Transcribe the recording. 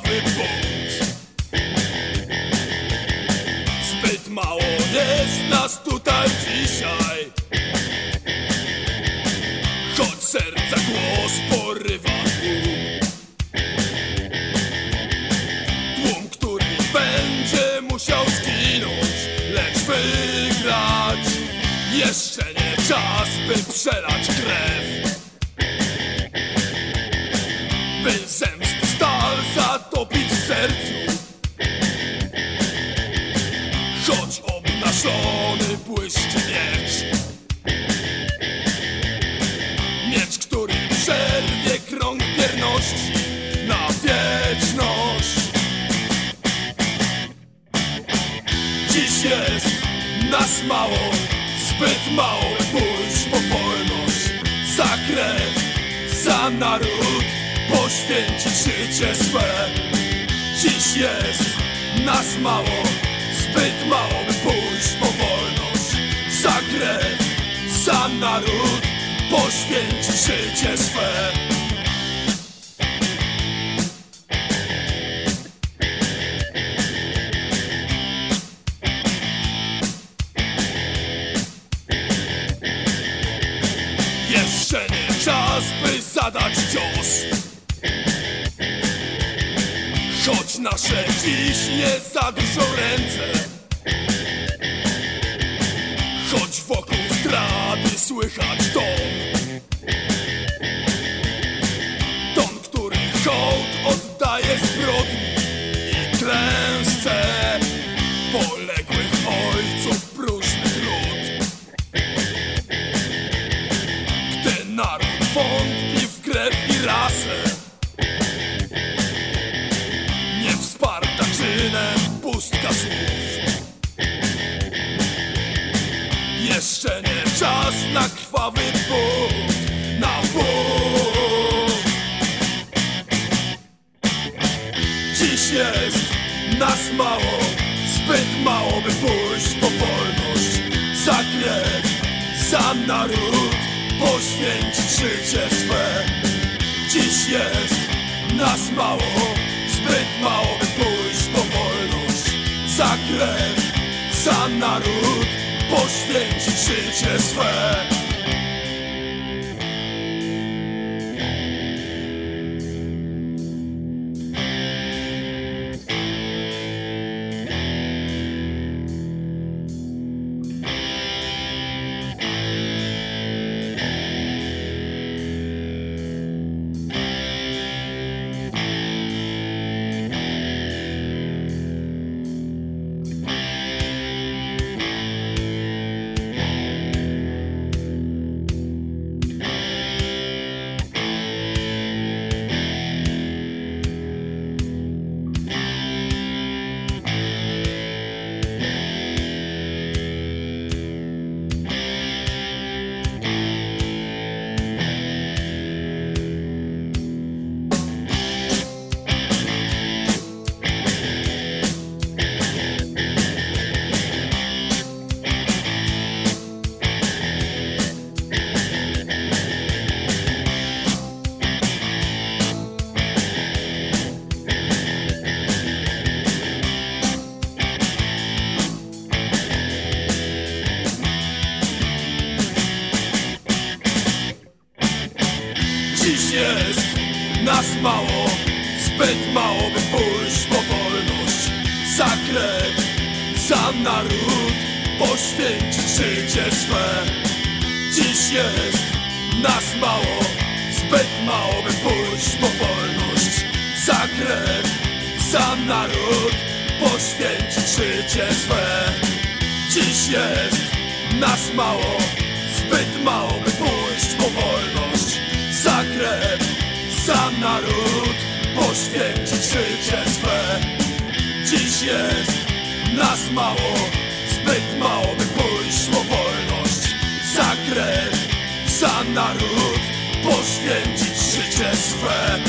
bunt Zbyt mało jest nas tutaj dzisiaj. Choć serca głos porywa tłum. Tłum, który będzie musiał zginąć Lecz wygrać Jeszcze nie czas, by przelać obnażony błyszczy miecz. Miecz, który przerwie krąg wierności na wieczność. Dziś jest nas mało, zbyt mało. Pójść po wolność Za krew, za naród, poświęcić życie swe. Dziś jest nas mało, poświęcić życie swe. Jeszcze nie czas, by zadać cios. Choć nasze dziś nie ręce. Choć wokół zdrady słychać ton pustka słów. Jeszcze nie czas na krwawy bunt Na bunt Dziś jest nas mało Zbyt mało by pójść po wolność Za krew, za naród Poświęcić życie swe. Dziś jest nas mało Zbyt mało by pójść Za krew, za naród Poświęcić życie swe Dziś jest nas mało, zbyt mało by pójść po wolność Za krew, za naród, poświęcić życie swe. Dziś jest nas mało, zbyt mało by pójść po wolność Za krew, za naród, poświęcić życie swe. Dziś jest nas mało, zbyt mało by pójść poświęcić życie swe. Dziś jest nas mało, zbyt mało by pójść po wolność. Za krew, za naród, poświęcić życie swe